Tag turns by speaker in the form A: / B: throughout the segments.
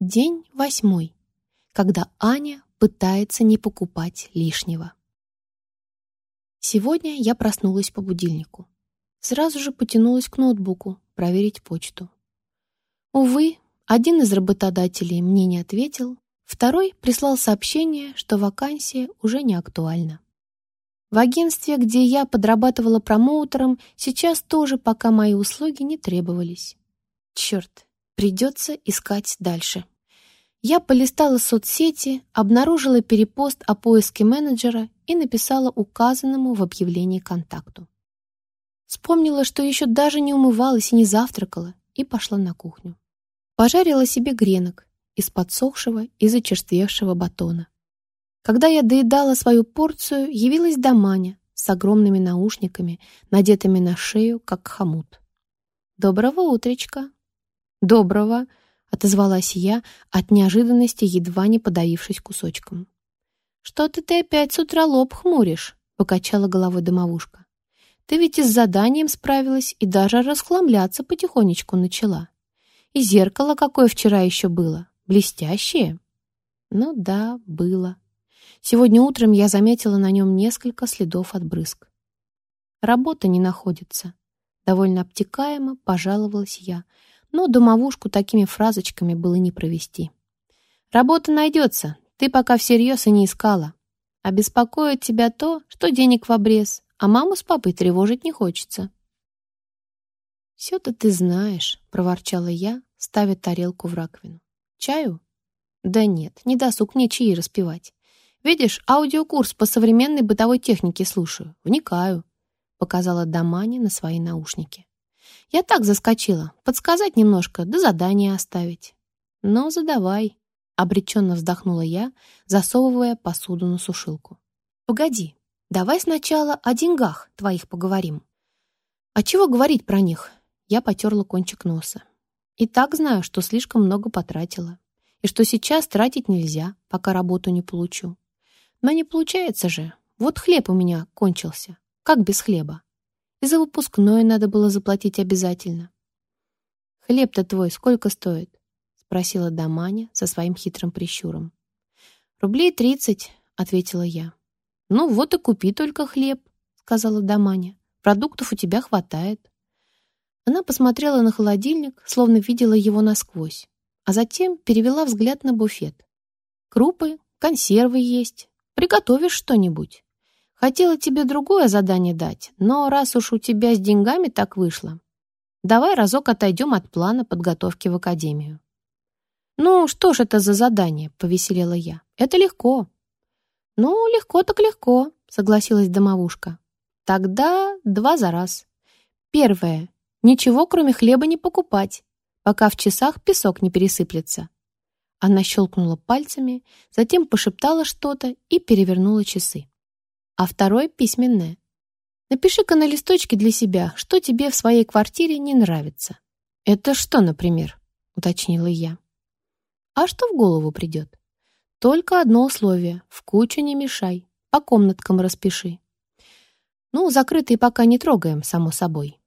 A: День восьмой, когда Аня пытается не покупать лишнего. Сегодня я проснулась по будильнику. Сразу же потянулась к ноутбуку проверить почту. Увы, один из работодателей мне не ответил, второй прислал сообщение, что вакансия уже не актуальна. В агентстве, где я подрабатывала промоутером, сейчас тоже пока мои услуги не требовались. Черт, Придется искать дальше. Я полистала соцсети, обнаружила перепост о поиске менеджера и написала указанному в объявлении контакту. Вспомнила, что еще даже не умывалась и не завтракала, и пошла на кухню. Пожарила себе гренок из подсохшего и зачерствевшего батона. Когда я доедала свою порцию, явилась Даманя с огромными наушниками, надетыми на шею, как хомут. «Доброго утречка!» «Доброго!» — отозвалась я, от неожиданности едва не подавившись кусочком. «Что-то ты опять с утра лоб хмуришь», — покачала головой домовушка. «Ты ведь и с заданием справилась, и даже расхламляться потихонечку начала. И зеркало какое вчера еще было, блестящее?» «Ну да, было. Сегодня утром я заметила на нем несколько следов от брызг. Работа не находится. Довольно обтекаемо пожаловалась я, но домовушку такими фразочками было не провести. «Работа найдется, ты пока всерьез и не искала. А беспокоит тебя то, что денег в обрез, а маму с папой тревожить не хочется». «Все-то ты знаешь», — проворчала я, ставя тарелку в раковину. «Чаю?» «Да нет, не досуг мне чаи распевать. Видишь, аудиокурс по современной бытовой технике слушаю, вникаю», — показала Дамани на свои наушники. Я так заскочила. Подсказать немножко, да задание оставить. Ну, задавай. Обреченно вздохнула я, засовывая посуду на сушилку. Погоди, давай сначала о деньгах твоих поговорим. А чего говорить про них? Я потерла кончик носа. И так знаю, что слишком много потратила. И что сейчас тратить нельзя, пока работу не получу. Но не получается же. Вот хлеб у меня кончился. Как без хлеба? И за выпускное надо было заплатить обязательно. «Хлеб-то твой сколько стоит?» — спросила Даманя со своим хитрым прищуром. «Рублей тридцать», — ответила я. «Ну вот и купи только хлеб», — сказала Даманя. «Продуктов у тебя хватает». Она посмотрела на холодильник, словно видела его насквозь, а затем перевела взгляд на буфет. «Крупы, консервы есть. Приготовишь что-нибудь?» Хотела тебе другое задание дать, но раз уж у тебя с деньгами так вышло, давай разок отойдем от плана подготовки в академию. «Ну, что ж это за задание?» — повеселела я. «Это легко». «Ну, легко так легко», — согласилась домовушка. «Тогда два за раз. Первое. Ничего, кроме хлеба, не покупать, пока в часах песок не пересыплется». Она щелкнула пальцами, затем пошептала что-то и перевернула часы а второй — письменное. Напиши-ка на листочке для себя, что тебе в своей квартире не нравится. «Это что, например?» — уточнила я. «А что в голову придет? Только одно условие — в кучу не мешай, по комнаткам распиши. Ну, закрытые пока не трогаем, само собой».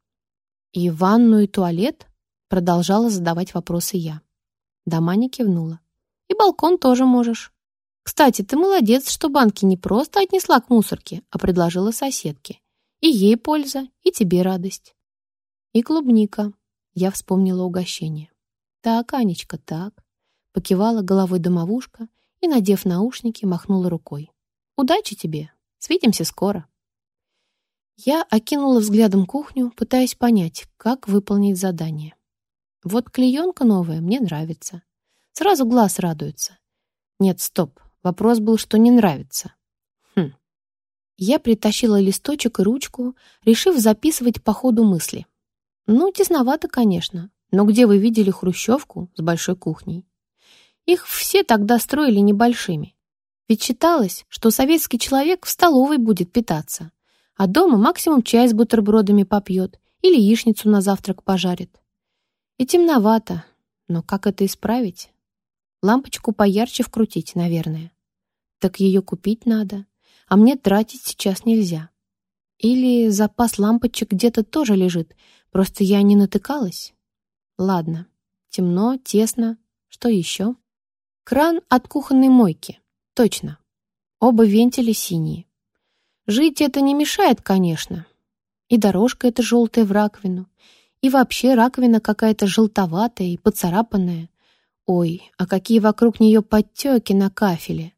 A: «И ванну, и туалет?» — продолжала задавать вопросы я. Даманя кивнула. «И балкон тоже можешь. Кстати, ты молодец, что банки не просто отнесла к мусорке, а предложила соседке. И ей польза, и тебе радость. И клубника. Я вспомнила угощение. Так, Анечка, так. Покивала головой домовушка и, надев наушники, махнула рукой. Удачи тебе. Свидимся скоро. Я окинула взглядом кухню, пытаясь понять, как выполнить задание. Вот клеенка новая мне нравится. Сразу глаз радуется. Нет, стоп. Вопрос был, что не нравится. Хм. Я притащила листочек и ручку, решив записывать по ходу мысли. Ну, тесновато, конечно, но где вы видели хрущевку с большой кухней? Их все тогда строили небольшими. Ведь считалось, что советский человек в столовой будет питаться, а дома максимум чай с бутербродами попьет или яичницу на завтрак пожарит. И темновато, но как это исправить? Лампочку поярче вкрутить, наверное. Так ее купить надо, а мне тратить сейчас нельзя. Или запас лампочек где-то тоже лежит, просто я не натыкалась. Ладно, темно, тесно, Что еще? Кран от кухонной мойки. Точно. Оба вентиля синие. Жить это не мешает, конечно. И дорожка эта желтая в раковину. И вообще раковина какая-то желтоватая и поцарапанная. Ой, а какие вокруг нее подтеки на кафеле.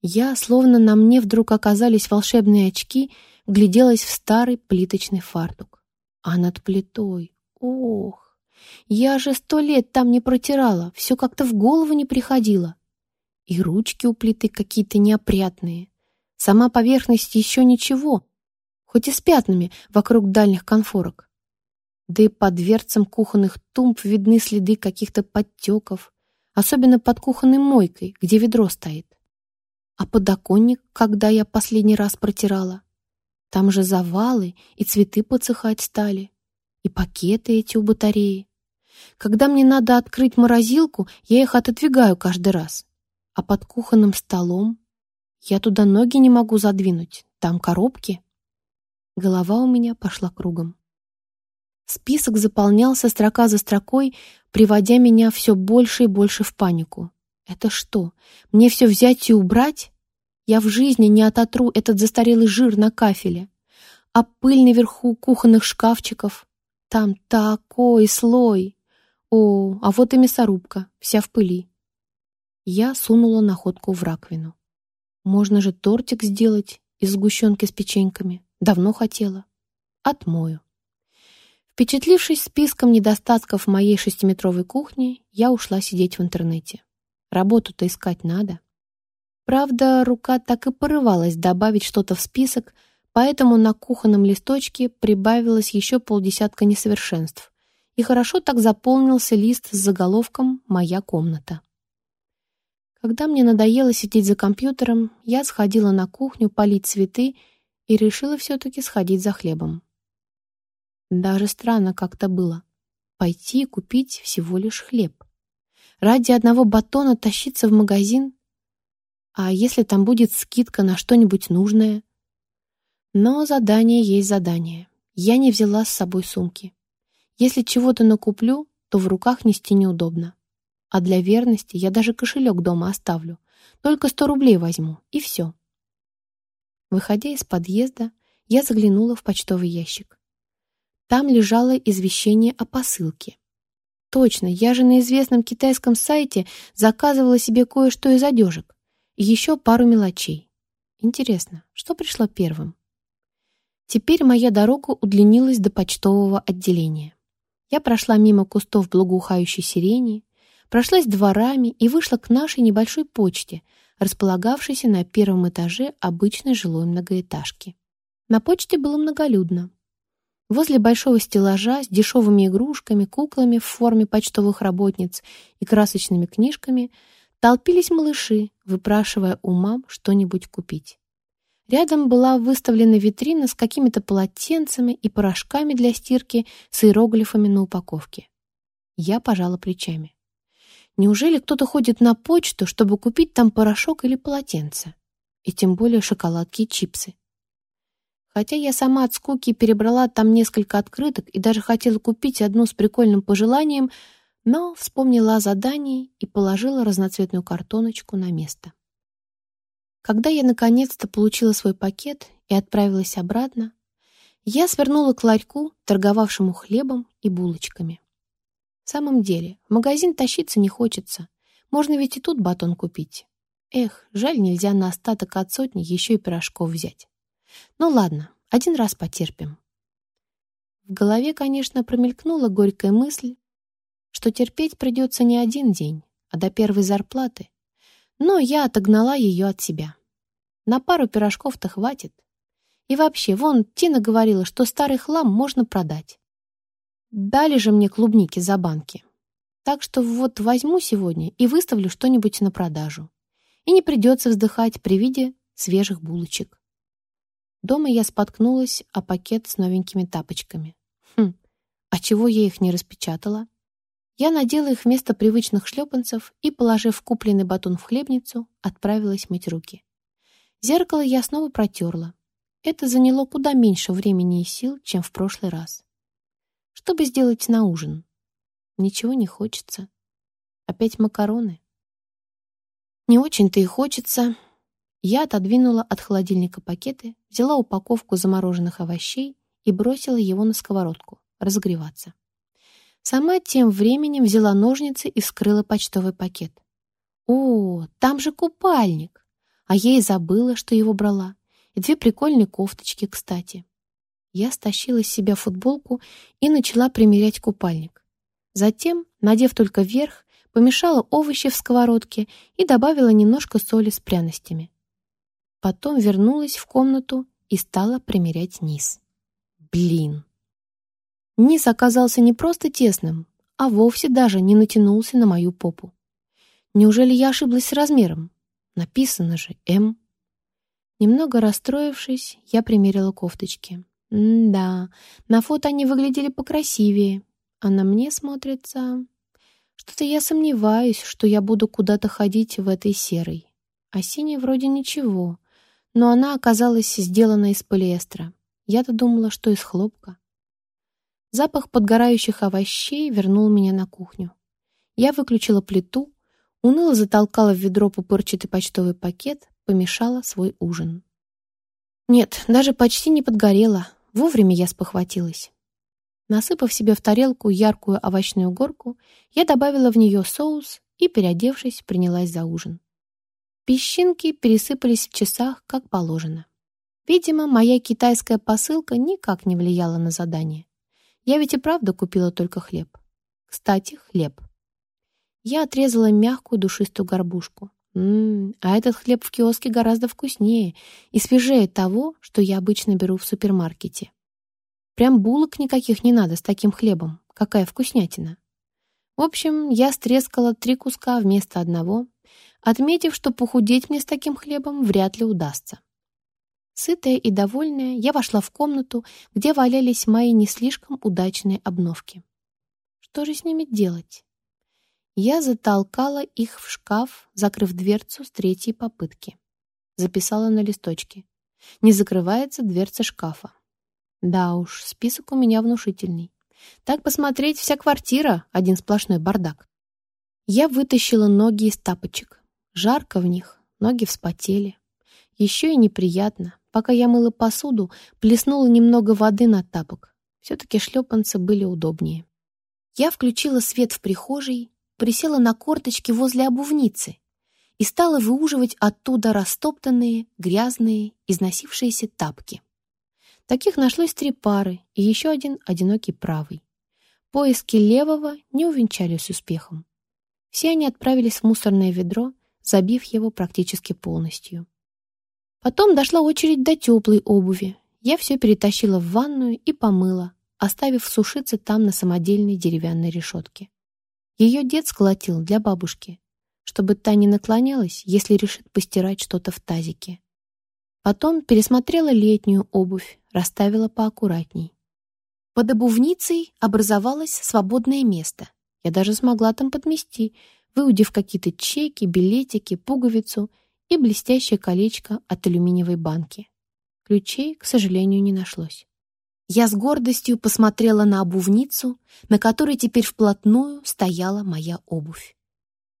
A: Я, словно на мне вдруг оказались волшебные очки, гляделась в старый плиточный фартук. А над плитой, ох, я же сто лет там не протирала, все как-то в голову не приходило. И ручки у плиты какие-то неопрятные. Сама поверхность еще ничего, хоть и с пятнами вокруг дальних конфорок да и под дверцам кухонных тумб видны следы каких-то подтеков, особенно под кухонной мойкой, где ведро стоит. А подоконник, когда я последний раз протирала? Там же завалы, и цветы подсыхать стали, и пакеты эти у батареи. Когда мне надо открыть морозилку, я их отодвигаю каждый раз. А под кухонным столом я туда ноги не могу задвинуть, там коробки. Голова у меня пошла кругом. Список заполнялся строка за строкой, приводя меня все больше и больше в панику. Это что, мне все взять и убрать? Я в жизни не ототру этот застарелый жир на кафеле. А пыль наверху кухонных шкафчиков. Там такой слой. О, а вот и мясорубка, вся в пыли. Я сунула находку в раковину. Можно же тортик сделать из сгущенки с печеньками. Давно хотела. Отмою. Впечатлившись списком недостатков моей шестиметровой кухни, я ушла сидеть в интернете. Работу-то искать надо. Правда, рука так и порывалась добавить что-то в список, поэтому на кухонном листочке прибавилось еще полдесятка несовершенств, и хорошо так заполнился лист с заголовком «Моя комната». Когда мне надоело сидеть за компьютером, я сходила на кухню полить цветы и решила все-таки сходить за хлебом. Даже странно как-то было. Пойти и купить всего лишь хлеб. Ради одного батона тащиться в магазин? А если там будет скидка на что-нибудь нужное? Но задание есть задание. Я не взяла с собой сумки. Если чего-то накуплю, то в руках нести неудобно. А для верности я даже кошелек дома оставлю. Только сто рублей возьму, и все. Выходя из подъезда, я заглянула в почтовый ящик. Там лежало извещение о посылке. Точно, я же на известном китайском сайте заказывала себе кое-что из одежек и еще пару мелочей. Интересно, что пришло первым? Теперь моя дорога удлинилась до почтового отделения. Я прошла мимо кустов благоухающей сирени, прошлась дворами и вышла к нашей небольшой почте, располагавшейся на первом этаже обычной жилой многоэтажки. На почте было многолюдно. Возле большого стеллажа с дешевыми игрушками, куклами в форме почтовых работниц и красочными книжками толпились малыши, выпрашивая у мам что-нибудь купить. Рядом была выставлена витрина с какими-то полотенцами и порошками для стирки с иероглифами на упаковке. Я пожала плечами. Неужели кто-то ходит на почту, чтобы купить там порошок или полотенце? И тем более шоколадки и чипсы. Хотя я сама от скуки перебрала там несколько открыток и даже хотела купить одну с прикольным пожеланием, но вспомнила о задании и положила разноцветную картоночку на место. Когда я наконец-то получила свой пакет и отправилась обратно, я свернула к ларьку, торговавшему хлебом и булочками. В самом деле, в магазин тащиться не хочется. Можно ведь и тут батон купить. Эх, жаль, нельзя на остаток от сотни еще и пирожков взять. Ну ладно, один раз потерпим. В голове, конечно, промелькнула горькая мысль, что терпеть придется не один день, а до первой зарплаты. Но я отогнала ее от себя. На пару пирожков-то хватит. И вообще, вон, Тина говорила, что старый хлам можно продать. Дали же мне клубники за банки. Так что вот возьму сегодня и выставлю что-нибудь на продажу. И не придется вздыхать при виде свежих булочек. Дома я споткнулась о пакет с новенькими тапочками. Хм, а чего я их не распечатала? Я надела их вместо привычных шлепанцев и, положив купленный батон в хлебницу, отправилась мыть руки. Зеркало я снова протерла. Это заняло куда меньше времени и сил, чем в прошлый раз. Что бы сделать на ужин? Ничего не хочется. Опять макароны. Не очень-то и хочется. Я отодвинула от холодильника пакеты, взяла упаковку замороженных овощей и бросила его на сковородку, разогреваться. Сама тем временем взяла ножницы и вскрыла почтовый пакет. О, там же купальник! А я и забыла, что его брала. И две прикольные кофточки, кстати. Я стащила с себя футболку и начала примерять купальник. Затем, надев только верх, помешала овощи в сковородке и добавила немножко соли с пряностями. Потом вернулась в комнату и стала примерять низ. Блин! Низ оказался не просто тесным, а вовсе даже не натянулся на мою попу. Неужели я ошиблась с размером? Написано же «М». Немного расстроившись, я примерила кофточки. М-да, на фото они выглядели покрасивее, а на мне смотрится... Что-то я сомневаюсь, что я буду куда-то ходить в этой серой. А синей вроде ничего, но она оказалась сделана из полиэстера. Я-то думала, что из хлопка. Запах подгорающих овощей вернул меня на кухню. Я выключила плиту, уныло затолкала в ведро пупырчатый почтовый пакет, помешала свой ужин. Нет, даже почти не подгорело. Вовремя я спохватилась. Насыпав себе в тарелку яркую овощную горку, я добавила в нее соус и, переодевшись, принялась за ужин. Песчинки пересыпались в часах, как положено. Видимо, моя китайская посылка никак не влияла на задание. Я ведь и правда купила только хлеб. Кстати, хлеб. Я отрезала мягкую душистую горбушку. Ммм, а этот хлеб в киоске гораздо вкуснее и свежее того, что я обычно беру в супермаркете. Прям булок никаких не надо с таким хлебом. Какая вкуснятина. В общем, я стрескала три куска вместо одного, отметив, что похудеть мне с таким хлебом вряд ли удастся. Сытая и довольная, я вошла в комнату, где валялись мои не слишком удачные обновки. Что же с ними делать? Я затолкала их в шкаф, закрыв дверцу с третьей попытки. Записала на листочке. Не закрывается дверца шкафа. Да уж, список у меня внушительный. Так посмотреть, вся квартира — один сплошной бардак. Я вытащила ноги из тапочек. Жарко в них, ноги вспотели. Еще и неприятно. Пока я мыла посуду, плеснула немного воды на тапок. Все-таки шлепанцы были удобнее. Я включила свет в прихожей, присела на корточки возле обувницы и стала выуживать оттуда растоптанные, грязные, износившиеся тапки. Таких нашлось три пары и еще один одинокий правый. Поиски левого не увенчались успехом. Все они отправились в мусорное ведро, забив его практически полностью. Потом дошла очередь до теплой обуви. Я все перетащила в ванную и помыла, оставив сушиться там на самодельной деревянной решетке. Ее дед сколотил для бабушки, чтобы та не наклонялась, если решит постирать что-то в тазике. Потом пересмотрела летнюю обувь, расставила поаккуратней. Под обувницей образовалось свободное место. Я даже смогла там подмести, выудив какие-то чеки, билетики, пуговицу и блестящее колечко от алюминиевой банки. Ключей, к сожалению, не нашлось. Я с гордостью посмотрела на обувницу, на которой теперь вплотную стояла моя обувь.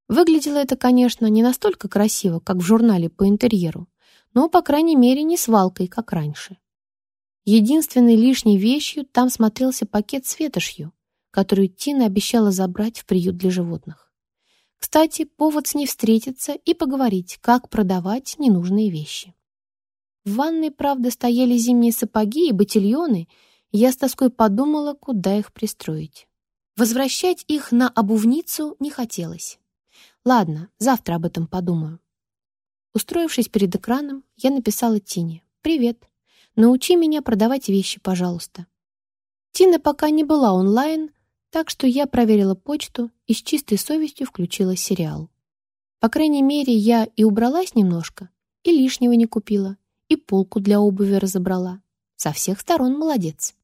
A: Выглядело это, конечно, не настолько красиво, как в журнале по интерьеру, но, по крайней мере, не свалкой, как раньше. Единственной лишней вещью там смотрелся пакет с ветошью, которую Тина обещала забрать в приют для животных. Кстати, повод с ней встретиться и поговорить, как продавать ненужные вещи. В ванной, правда, стояли зимние сапоги и ботильоны, и я с тоской подумала, куда их пристроить. Возвращать их на обувницу не хотелось. Ладно, завтра об этом подумаю. Устроившись перед экраном, я написала Тине «Привет, научи меня продавать вещи, пожалуйста». Тина пока не была онлайн, так что я проверила почту и с чистой совестью включила сериал. По крайней мере, я и убралась немножко, и лишнего не купила, и полку для обуви разобрала. Со всех сторон молодец.